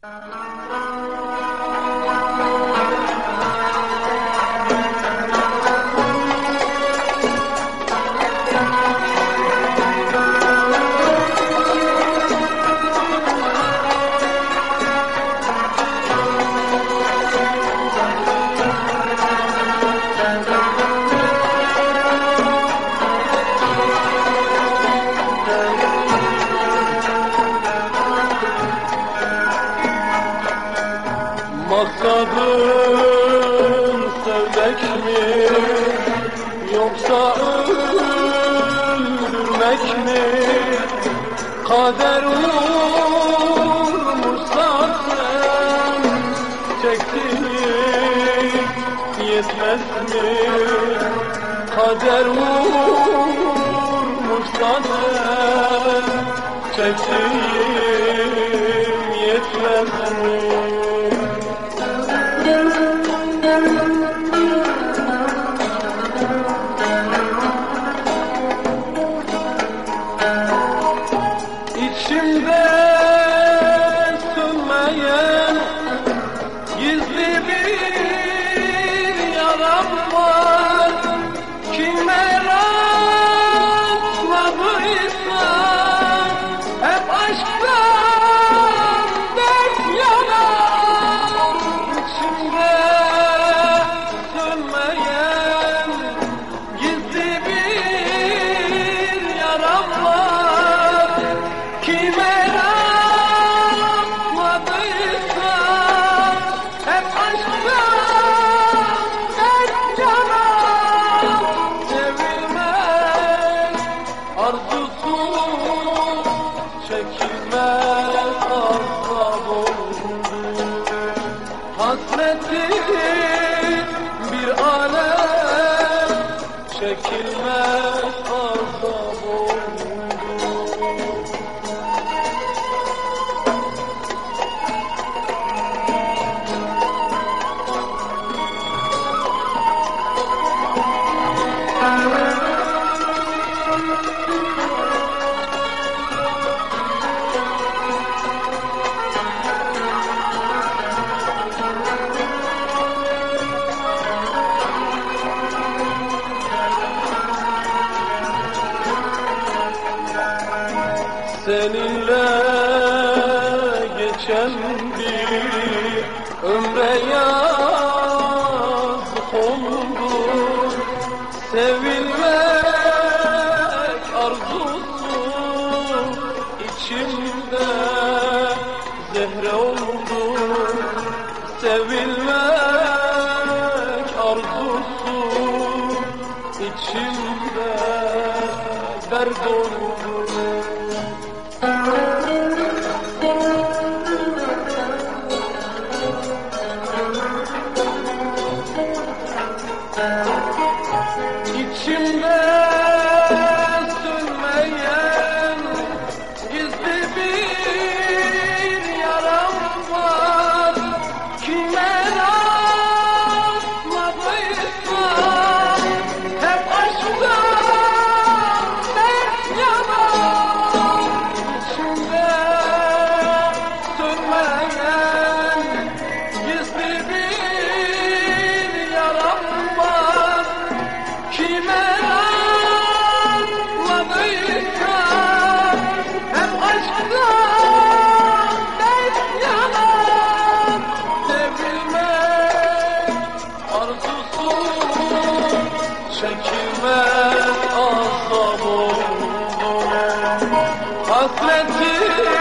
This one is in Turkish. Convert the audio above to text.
Uh-huh. kader olmuşsan çektiğim yetmez mi? Kader olmuşsan çektiğim Seninle geçen bir ömre yazık oldu. Sevilmek arzusu içimde zehre oldu. Sevilmek arzusu içimde dert oldu. İçimde hasretim